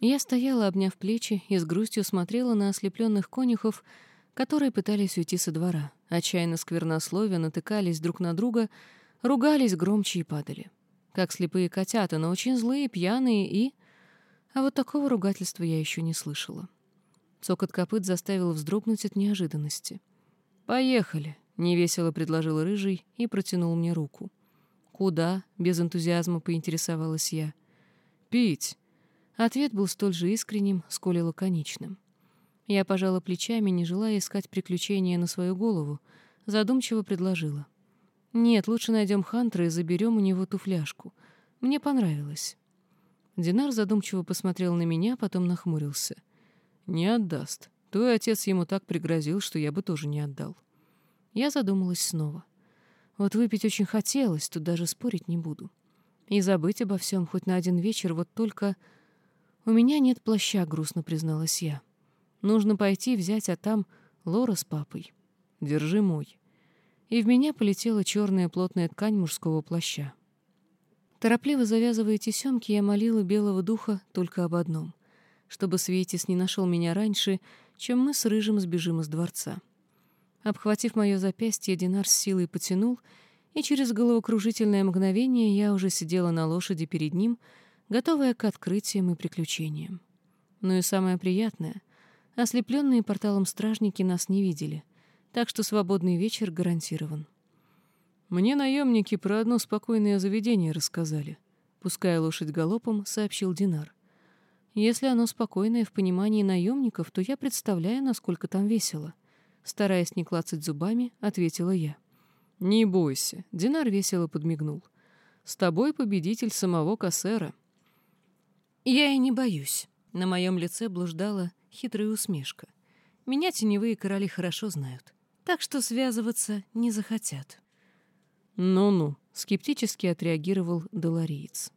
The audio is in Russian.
Я стояла, обняв плечи, и с грустью смотрела на ослепленных конюхов, которые пытались уйти со двора, отчаянно сквернословия натыкались друг на друга, ругались громче и падали. Как слепые котята, но очень злые, пьяные и... А вот такого ругательства я еще не слышала. Цокот копыт заставил вздрогнуть от неожиданности. «Поехали», — невесело предложил Рыжий и протянул мне руку. «Куда?» — без энтузиазма поинтересовалась я. «Пить». Ответ был столь же искренним, сколь и лаконичным. Я пожала плечами, не желая искать приключения на свою голову, задумчиво предложила. «Нет, лучше найдем Хантера и заберем у него ту фляжку. Мне понравилось». Динар задумчиво посмотрел на меня, потом нахмурился. «Не отдаст. Твой отец ему так пригрозил, что я бы тоже не отдал». Я задумалась снова. Вот выпить очень хотелось, тут даже спорить не буду. И забыть обо всем хоть на один вечер, вот только... «У меня нет плаща», — грустно призналась я. «Нужно пойти взять, а там Лора с папой. Держи мой». И в меня полетела черная плотная ткань мужского плаща. Торопливо завязывая тесемки, я молила белого духа только об одном — чтобы Светис не нашел меня раньше, чем мы с Рыжим сбежим из дворца. Обхватив мое запястье, Динар с силой потянул, и через головокружительное мгновение я уже сидела на лошади перед ним, готовая к открытиям и приключениям. Ну и самое приятное — ослепленные порталом стражники нас не видели, так что свободный вечер гарантирован. Мне наемники про одно спокойное заведение рассказали. Пуская лошадь галопом, сообщил Динар. Если оно спокойное в понимании наемников, то я представляю, насколько там весело. Стараясь не клацать зубами, ответила я. «Не бойся», — Динар весело подмигнул. «С тобой победитель самого Кассера». «Я и не боюсь». На моем лице блуждала хитрая усмешка. Меня теневые короли хорошо знают, так что связываться не захотят. «Ну-ну», — скептически отреагировал Долориец.